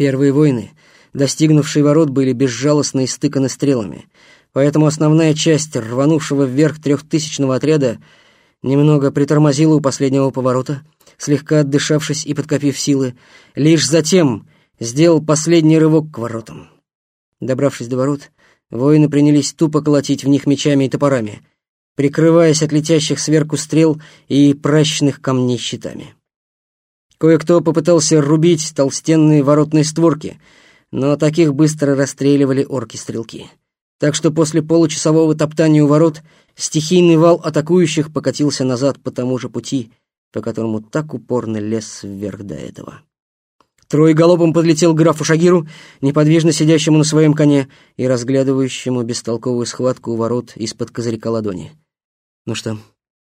Первые войны, достигнувшие ворот, были безжалостно истыканы стрелами, поэтому основная часть рванувшего вверх трехтысячного отряда немного притормозила у последнего поворота, слегка отдышавшись и подкопив силы, лишь затем сделал последний рывок к воротам. Добравшись до ворот, воины принялись тупо колотить в них мечами и топорами, прикрываясь от летящих сверху стрел и пращных камней щитами. Кое-кто попытался рубить толстенные воротные створки, но таких быстро расстреливали орки-стрелки. Так что после получасового топтания у ворот стихийный вал атакующих покатился назад по тому же пути, по которому так упорно лез вверх до этого. Трой галопом подлетел к графу Шагиру, неподвижно сидящему на своем коне и разглядывающему бестолковую схватку у ворот из-под козырька ладони. «Ну что?»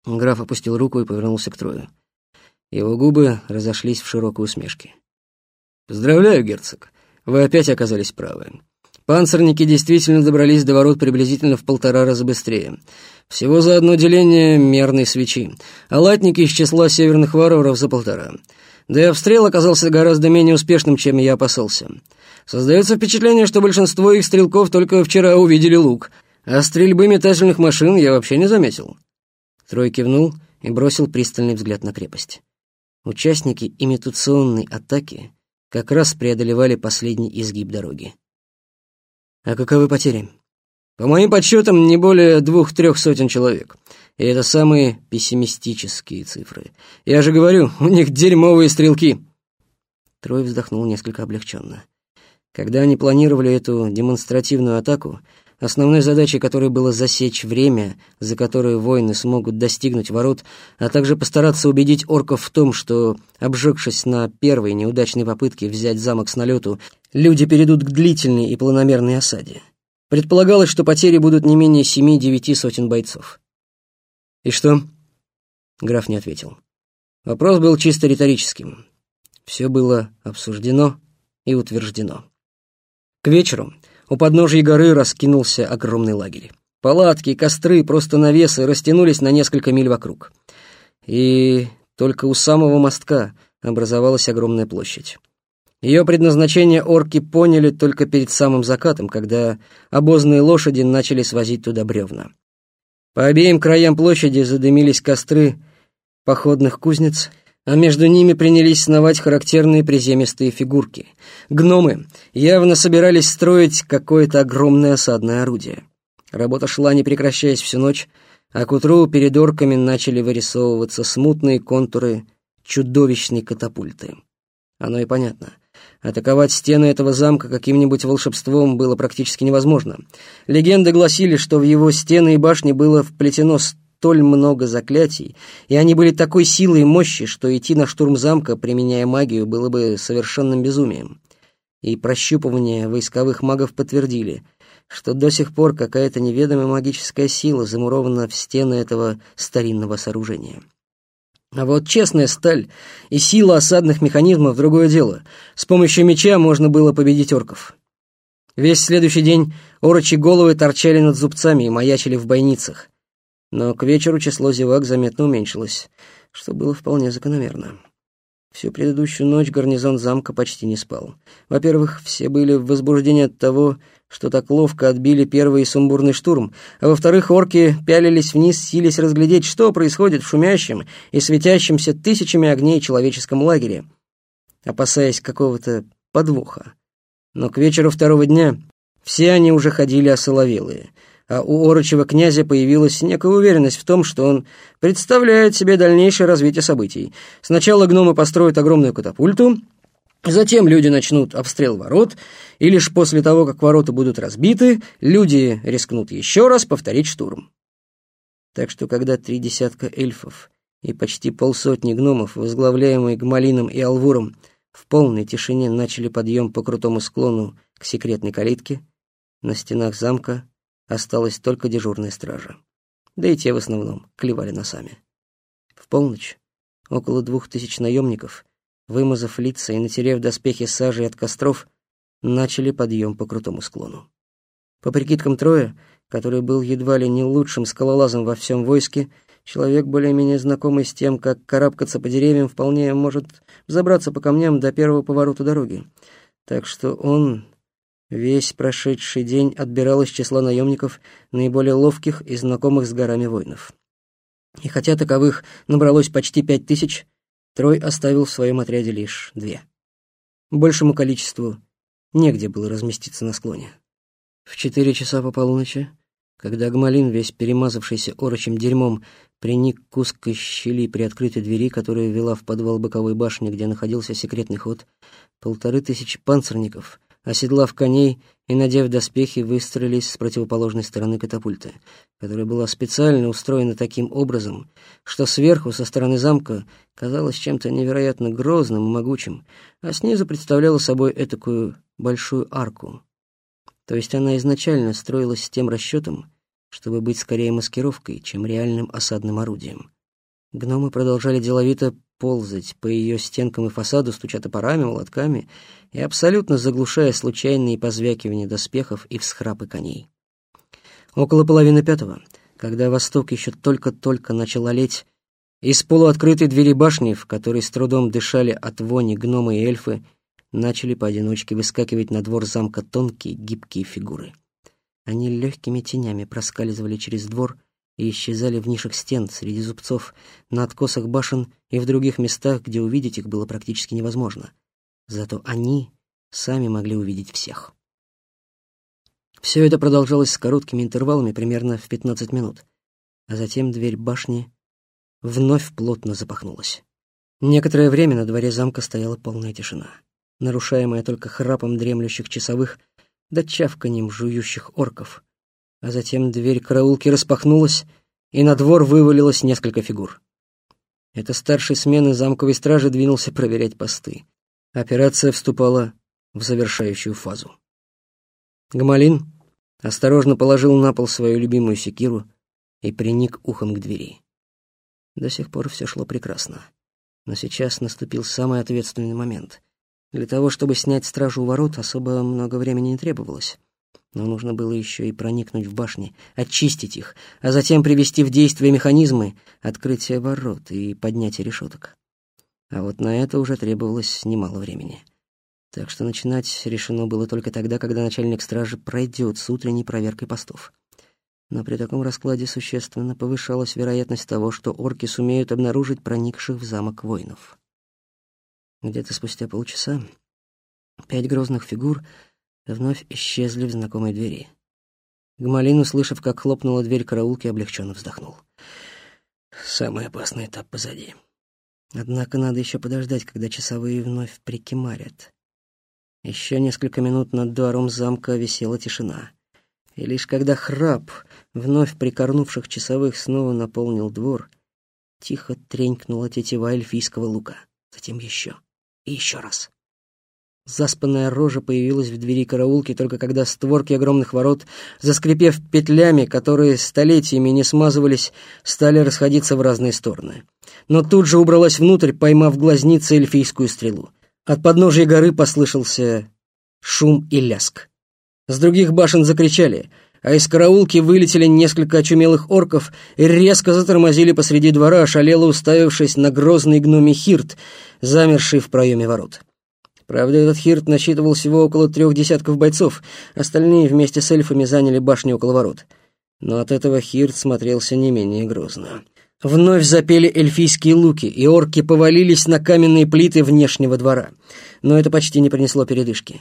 Граф опустил руку и повернулся к Трою. Его губы разошлись в широкой усмешке. «Поздравляю, герцог. Вы опять оказались правы. Панцирники действительно добрались до ворот приблизительно в полтора раза быстрее. Всего за одно деление мерной свечи, а латники из числа северных варваров за полтора. Да и обстрел оказался гораздо менее успешным, чем я опасался. Создается впечатление, что большинство их стрелков только вчера увидели лук, а стрельбы метательных машин я вообще не заметил». Трой кивнул и бросил пристальный взгляд на крепость. Участники имитационной атаки как раз преодолевали последний изгиб дороги. А каковы потери? По моим подсчетам, не более двух-трех сотен человек. И это самые пессимистические цифры. Я же говорю, у них дерьмовые стрелки. Трой вздохнул несколько облегченно. Когда они планировали эту демонстративную атаку, основной задачей которой было засечь время, за которое воины смогут достигнуть ворот, а также постараться убедить орков в том, что, обжегшись на первой неудачной попытке взять замок с налету, люди перейдут к длительной и планомерной осаде. Предполагалось, что потери будут не менее семи-девяти сотен бойцов. «И что?» Граф не ответил. Вопрос был чисто риторическим. Все было обсуждено и утверждено. К вечеру у подножия горы раскинулся огромный лагерь. Палатки, костры, просто навесы растянулись на несколько миль вокруг. И только у самого мостка образовалась огромная площадь. Ее предназначение орки поняли только перед самым закатом, когда обозные лошади начали свозить туда бревна. По обеим краям площади задымились костры походных кузнец, а между ними принялись сновать характерные приземистые фигурки. Гномы явно собирались строить какое-то огромное осадное орудие. Работа шла, не прекращаясь всю ночь, а к утру перед орками начали вырисовываться смутные контуры чудовищной катапульты. Оно и понятно. Атаковать стены этого замка каким-нибудь волшебством было практически невозможно. Легенды гласили, что в его стены и башни было вплетено столь много заклятий, и они были такой силы и мощи, что идти на штурм замка, применяя магию, было бы совершенным безумием. И прощупывания войсковых магов подтвердили, что до сих пор какая-то неведомая магическая сила замурована в стены этого старинного сооружения. А вот честная сталь и сила осадных механизмов — другое дело. С помощью меча можно было победить орков. Весь следующий день орочи головы торчали над зубцами и маячили в бойницах но к вечеру число зевак заметно уменьшилось, что было вполне закономерно. Всю предыдущую ночь гарнизон замка почти не спал. Во-первых, все были в возбуждении от того, что так ловко отбили первый сумбурный штурм, а во-вторых, орки пялились вниз, сились разглядеть, что происходит в шумящем и светящемся тысячами огней человеческом лагере, опасаясь какого-то подвоха. Но к вечеру второго дня все они уже ходили осоловелые — а у Орочева князя появилась некая уверенность в том, что он представляет себе дальнейшее развитие событий. Сначала гномы построят огромную катапульту, затем люди начнут обстрел ворот, и лишь после того, как ворота будут разбиты, люди рискнут еще раз повторить штурм. Так что когда три десятка эльфов и почти полсотни гномов, возглавляемые Гмалином и Алвуром, в полной тишине начали подъем по крутому склону к секретной калитке, на стенах замка осталась только дежурная стража. Да и те в основном клевали носами. В полночь около двух тысяч наемников, вымазав лица и натерев доспехи сажей от костров, начали подъем по крутому склону. По прикидкам Троя, который был едва ли не лучшим скалолазом во всем войске, человек, более-менее знакомый с тем, как карабкаться по деревьям, вполне может забраться по камням до первого поворота дороги. Так что он весь прошедший день отбирал из числа наемников наиболее ловких и знакомых с горами воинов. И хотя таковых набралось почти пять тысяч, Трой оставил в своем отряде лишь две. Большему количеству негде было разместиться на склоне. В четыре часа по полуночи, когда Гмалин, весь перемазавшийся орочим дерьмом, приник к узкой щели при открытой двери, которая вела в подвал боковой башни, где находился секретный ход, полторы тысячи панцирников, оседлав коней и надев доспехи, выстроились с противоположной стороны катапульты, которая была специально устроена таким образом, что сверху, со стороны замка, казалась чем-то невероятно грозным и могучим, а снизу представляла собой этакую большую арку. То есть она изначально строилась с тем расчетом, чтобы быть скорее маскировкой, чем реальным осадным орудием. Гномы продолжали деловито ползать по ее стенкам и фасаду, стуча топорами, молотками и абсолютно заглушая случайные позвякивания доспехов и всхрапы коней. Около половины пятого, когда восток еще только-только начал олеть, из полуоткрытой двери башни, в которой с трудом дышали от вони гномы и эльфы, начали поодиночке выскакивать на двор замка тонкие гибкие фигуры. Они легкими тенями проскальзывали через двор и исчезали в нишах стен, среди зубцов, на откосах башен и в других местах, где увидеть их было практически невозможно. Зато они сами могли увидеть всех. Все это продолжалось с короткими интервалами, примерно в 15 минут, а затем дверь башни вновь плотно запахнулась. Некоторое время на дворе замка стояла полная тишина, нарушаемая только храпом дремлющих часовых да чавканьем жующих орков — а затем дверь караулки распахнулась, и на двор вывалилось несколько фигур. Это старший смены замковой стражи двинулся проверять посты. Операция вступала в завершающую фазу. Гамалин осторожно положил на пол свою любимую секиру и приник ухом к двери. До сих пор все шло прекрасно. Но сейчас наступил самый ответственный момент. Для того, чтобы снять стражу у ворот, особо много времени не требовалось. Но нужно было еще и проникнуть в башни, очистить их, а затем привести в действие механизмы открытия ворот и поднятия решеток. А вот на это уже требовалось немало времени. Так что начинать решено было только тогда, когда начальник стражи пройдет с утренней проверкой постов. Но при таком раскладе существенно повышалась вероятность того, что орки сумеют обнаружить проникших в замок воинов. Где-то спустя полчаса пять грозных фигур — вновь исчезли в знакомой двери. Гмалин, услышав, как хлопнула дверь караулки, облегченно вздохнул. Самый опасный этап позади. Однако надо еще подождать, когда часовые вновь прикимарят. Еще несколько минут над двором замка висела тишина. И лишь когда храп вновь прикорнувших часовых снова наполнил двор, тихо тренькнула тетива эльфийского лука. Затем еще и еще раз. Заспанная рожа появилась в двери караулки только когда створки огромных ворот, заскрипев петлями, которые столетиями не смазывались, стали расходиться в разные стороны. Но тут же убралась внутрь, поймав глазницы эльфийскую стрелу. От подножия горы послышался шум и ляск. С других башен закричали, а из караулки вылетели несколько очумелых орков и резко затормозили посреди двора, ошалело уставившись на грозный гномий хирт, замерший в проеме ворот. Правда, этот Хирт насчитывал всего около трех десятков бойцов, остальные вместе с эльфами заняли башню около ворот. Но от этого Хирт смотрелся не менее грозно. Вновь запели эльфийские луки, и орки повалились на каменные плиты внешнего двора. Но это почти не принесло передышки.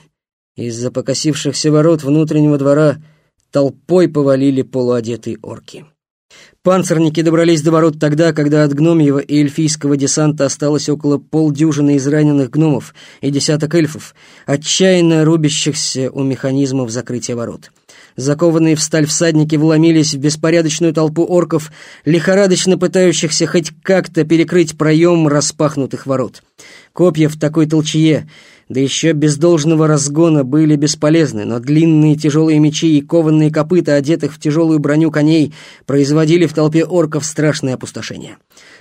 Из-за покосившихся ворот внутреннего двора толпой повалили полуодетые орки. Панцирники добрались до ворот тогда, когда от гномьего и эльфийского десанта осталось около полдюжины израненных гномов и десяток эльфов, отчаянно рубящихся у механизмов закрытия ворот. Закованные в сталь всадники вломились в беспорядочную толпу орков, лихорадочно пытающихся хоть как-то перекрыть проем распахнутых ворот. Копья в такой толчье да еще без должного разгона были бесполезны, но длинные тяжелые мечи и кованные копыта, одетых в тяжелую броню коней, производили в толпе орков страшное опустошение.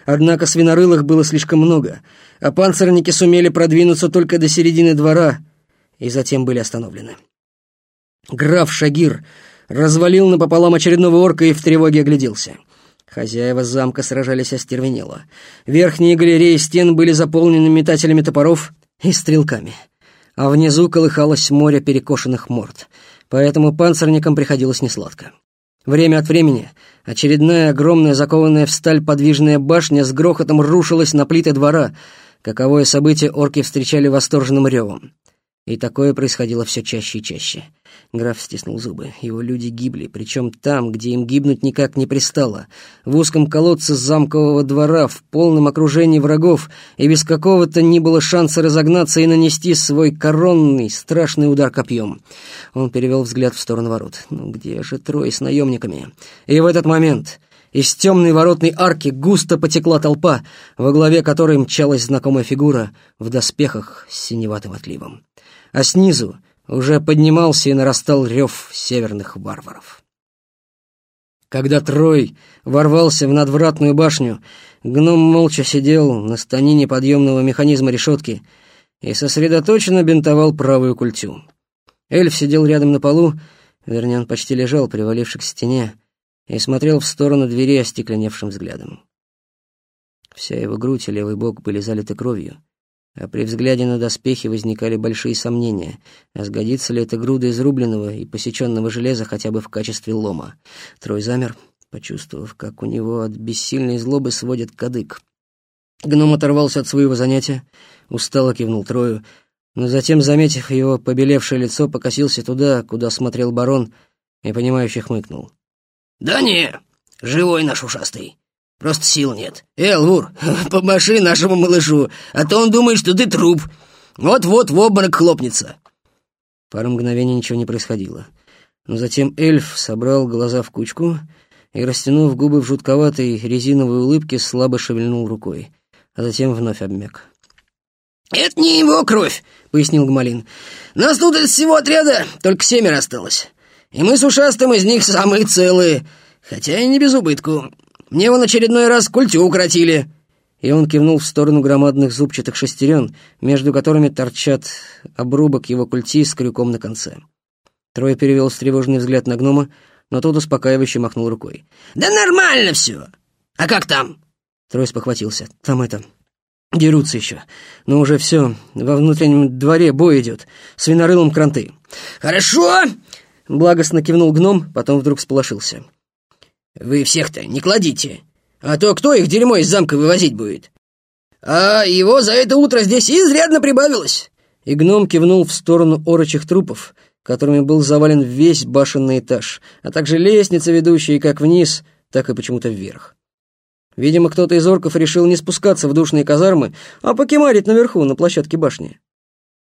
Однако свинорылых было слишком много, а панцирники сумели продвинуться только до середины двора и затем были остановлены. Граф Шагир развалил напополам очередного орка и в тревоге огляделся. Хозяева замка сражались остервенело. Верхние галереи стен были заполнены метателями топоров — и стрелками. а внизу колыхалось море перекошенных морд, поэтому панцирникам приходилось несладко. Время от времени очередная огромная закованная в сталь подвижная башня с грохотом рушилась на плиты двора, каковое событие орки встречали восторженным ревом. И такое происходило все чаще и чаще. Граф стиснул зубы. Его люди гибли, причем там, где им гибнуть никак не пристало. В узком колодце замкового двора, в полном окружении врагов, и без какого-то ни было шанса разогнаться и нанести свой коронный, страшный удар копьем. Он перевел взгляд в сторону ворот. «Ну где же трое с наемниками?» И в этот момент... Из темной воротной арки густо потекла толпа, во главе которой мчалась знакомая фигура в доспехах с синеватым отливом а снизу уже поднимался и нарастал рев северных варваров. Когда Трой ворвался в надвратную башню, гном молча сидел на станине подъемного механизма решетки и сосредоточенно бинтовал правую культю. Эльф сидел рядом на полу, вернее, он почти лежал, привалившись к стене, и смотрел в сторону двери остекленевшим взглядом. Вся его грудь и левый бок были залиты кровью, а при взгляде на доспехи возникали большие сомнения, а сгодится ли эта груда изрубленного и посеченного железа хотя бы в качестве лома. Трой замер, почувствовав, как у него от бессильной злобы сводит кадык. Гном оторвался от своего занятия, устало кивнул Трою, но затем, заметив его побелевшее лицо, покосился туда, куда смотрел барон, и, понимающе хмыкнул. «Да не, живой наш ушастый. Просто сил нет. Элвур, помаши нашему малышу, а то он думает, что ты труп. Вот-вот в обморок хлопнется». Пару мгновений ничего не происходило. Но затем эльф собрал глаза в кучку и, растянув губы в жутковатой резиновой улыбке, слабо шевельнул рукой, а затем вновь обмяк. «Это не его кровь», — пояснил Гмалин. «Нас тут из всего отряда только семеро осталось. И мы с ушастым из них самые целые, хотя и не без убытку. Мне вон очередной раз культю укоротили!» И он кивнул в сторону громадных зубчатых шестерен, между которыми торчат обрубок его культи с крюком на конце. Трой перевел встревоженный взгляд на гнома, но тот успокаивающе махнул рукой. «Да нормально все! А как там?» Трой спохватился. «Там это... Дерутся еще. Но уже все. Во внутреннем дворе бой идет. С винорылом кранты». «Хорошо!» Благостно кивнул гном, потом вдруг сполошился. Вы всех-то не кладите, а то кто их дерьмо из замка вывозить будет? А его за это утро здесь изрядно прибавилось!» И гном кивнул в сторону орочих трупов, которыми был завален весь башенный этаж, а также лестница, ведущая как вниз, так и почему-то вверх. Видимо, кто-то из орков решил не спускаться в душные казармы, а покемарить наверху, на площадке башни.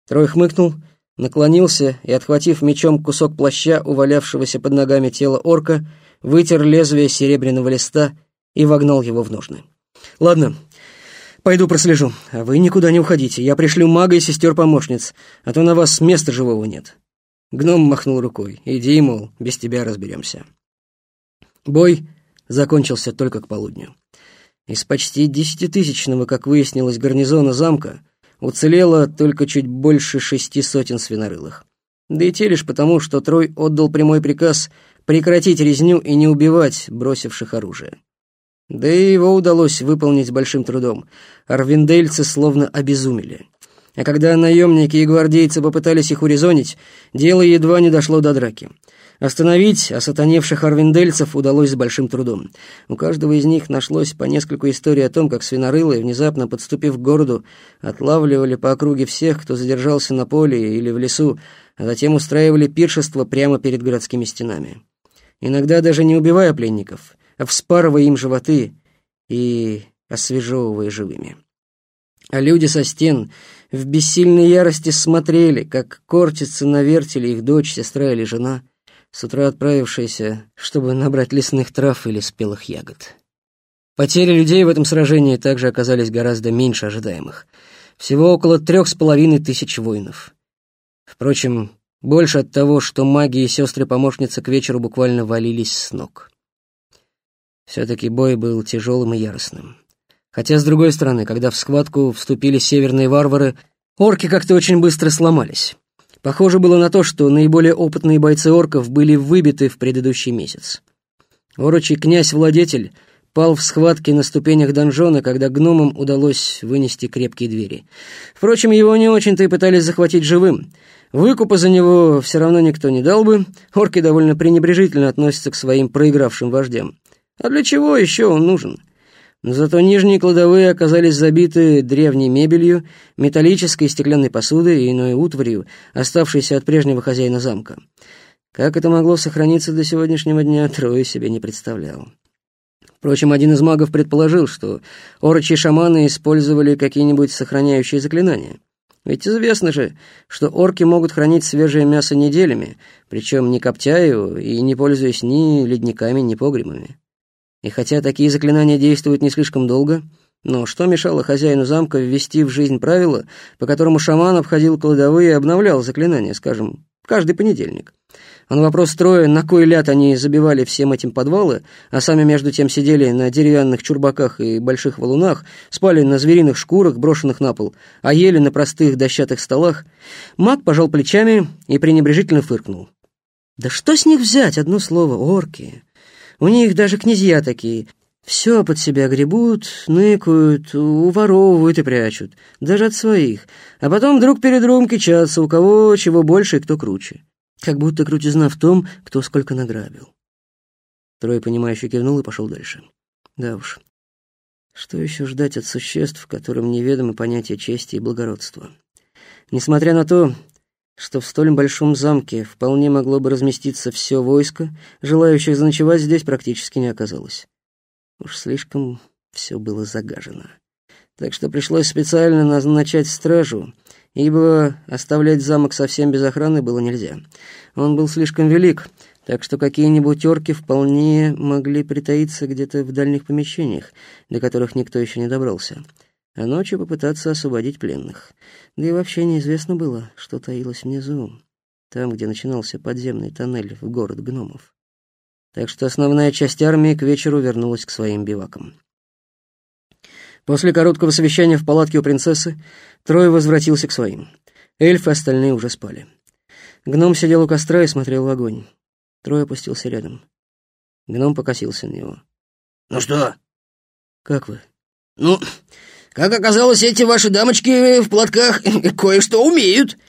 Трой хмыкнул, наклонился и, отхватив мечом кусок плаща, увалявшегося под ногами тела орка, вытер лезвие серебряного листа и вогнал его в ножны. «Ладно, пойду прослежу, вы никуда не уходите. Я пришлю мага и сестер-помощниц, а то на вас места живого нет». Гном махнул рукой. «Иди, мол, без тебя разберемся». Бой закончился только к полудню. Из почти десятитысячного, как выяснилось, гарнизона замка уцелело только чуть больше шести сотен свинорылых. Да и те лишь потому, что Трой отдал прямой приказ прекратить резню и не убивать бросивших оружие. Да и его удалось выполнить большим трудом. Арвиндельцы словно обезумели. А когда наемники и гвардейцы попытались их урезонить, дело едва не дошло до драки. Остановить осатаневших арвиндельцев удалось с большим трудом. У каждого из них нашлось по нескольку историй о том, как свинорылые, внезапно подступив к городу, отлавливали по округе всех, кто задержался на поле или в лесу, а затем устраивали пиршество прямо перед городскими стенами иногда даже не убивая пленников, а вспарывая им животы и освежевывая живыми. А люди со стен в бессильной ярости смотрели, как корчится на вертеле их дочь, сестра или жена, с утра отправившаяся, чтобы набрать лесных трав или спелых ягод. Потери людей в этом сражении также оказались гораздо меньше ожидаемых. Всего около трех с половиной тысяч воинов. Впрочем, больше от того, что маги и сестры-помощницы к вечеру буквально валились с ног. Все-таки бой был тяжелым и яростным. Хотя, с другой стороны, когда в схватку вступили северные варвары, орки как-то очень быстро сломались. Похоже было на то, что наиболее опытные бойцы орков были выбиты в предыдущий месяц. Орочий князь-владетель пал в схватке на ступенях донжона, когда гномам удалось вынести крепкие двери. Впрочем, его не очень-то и пытались захватить живым. Выкупа за него все равно никто не дал бы, орки довольно пренебрежительно относятся к своим проигравшим вождям. А для чего еще он нужен? Зато нижние кладовые оказались забиты древней мебелью, металлической и стеклянной посудой и иной утварью, оставшейся от прежнего хозяина замка. Как это могло сохраниться до сегодняшнего дня, Трое себе не представлял. Впрочем, один из магов предположил, что орочи шаманы использовали какие-нибудь сохраняющие заклинания. Ведь известно же, что орки могут хранить свежее мясо неделями, причем не коптя его и не пользуясь ни ледниками, ни погребами. И хотя такие заклинания действуют не слишком долго, но что мешало хозяину замка ввести в жизнь правила, по которому шаман обходил кладовые и обновлял заклинания, скажем, каждый понедельник? А на вопрос строя, на кой ляд они забивали всем этим подвалы, а сами между тем сидели на деревянных чурбаках и больших валунах, спали на звериных шкурах, брошенных на пол, а ели на простых дощатых столах, маг пожал плечами и пренебрежительно фыркнул. «Да что с них взять, одно слово, орки? У них даже князья такие. Все под себя гребут, ныкают, уворовывают и прячут, даже от своих. А потом друг перед другом кичатся, у кого чего больше и кто круче. Как будто крутизна в том, кто сколько награбил. Трое, понимающе кивнул и пошел дальше. Да уж, что еще ждать от существ, которым неведомы понятия чести и благородства? Несмотря на то, что в столь большом замке вполне могло бы разместиться все войско, желающих заночевать здесь практически не оказалось. Уж слишком все было загажено. Так что пришлось специально назначать стражу, ибо оставлять замок совсем без охраны было нельзя. Он был слишком велик, так что какие-нибудь орки вполне могли притаиться где-то в дальних помещениях, до которых никто еще не добрался а ночью попытаться освободить пленных. Да и вообще неизвестно было, что таилось внизу, там, где начинался подземный тоннель в город гномов. Так что основная часть армии к вечеру вернулась к своим бивакам. После короткого совещания в палатке у принцессы Трой возвратился к своим. Эльфы остальные уже спали. Гном сидел у костра и смотрел в огонь. Трой опустился рядом. Гном покосился на него. «Ну что?» «Как вы?» «Ну, как оказалось, эти ваши дамочки в платках кое-что умеют».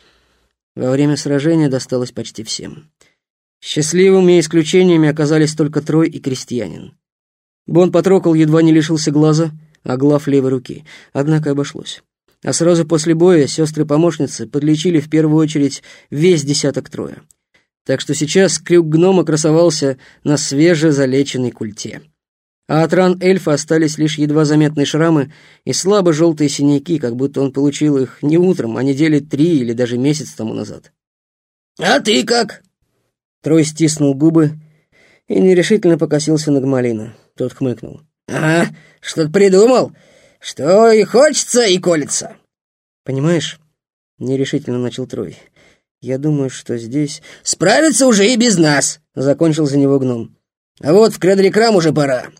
Во время сражения досталось почти всем. Счастливыми исключениями оказались только Трой и Крестьянин. Бон потрокал, едва не лишился глаза, а глав левой руки, однако обошлось. А сразу после боя сестры-помощницы подлечили в первую очередь весь десяток Троя. Так что сейчас крюк гнома красовался на свежезалеченной культе а от ран эльфа остались лишь едва заметные шрамы и слабо желтые синяки, как будто он получил их не утром, а недели три или даже месяц тому назад. «А ты как?» Трой стиснул губы и нерешительно покосился на Гмалина. Тот хмыкнул. «А, что-то придумал? Что и хочется, и колется». «Понимаешь?» — нерешительно начал Трой. «Я думаю, что здесь...» «Справиться уже и без нас!» — закончил за него гном. «А вот в Кредрикрам уже пора.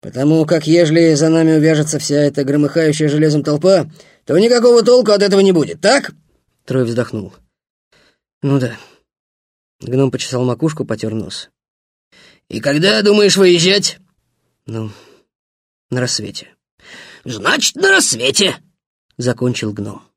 Потому как ежели за нами увяжется вся эта громыхающая железом толпа, то никакого толку от этого не будет, так?» Трой вздохнул. «Ну да». Гном почесал макушку, потер нос. «И когда думаешь выезжать?» «Ну, на рассвете». «Значит, на рассвете», — закончил гном.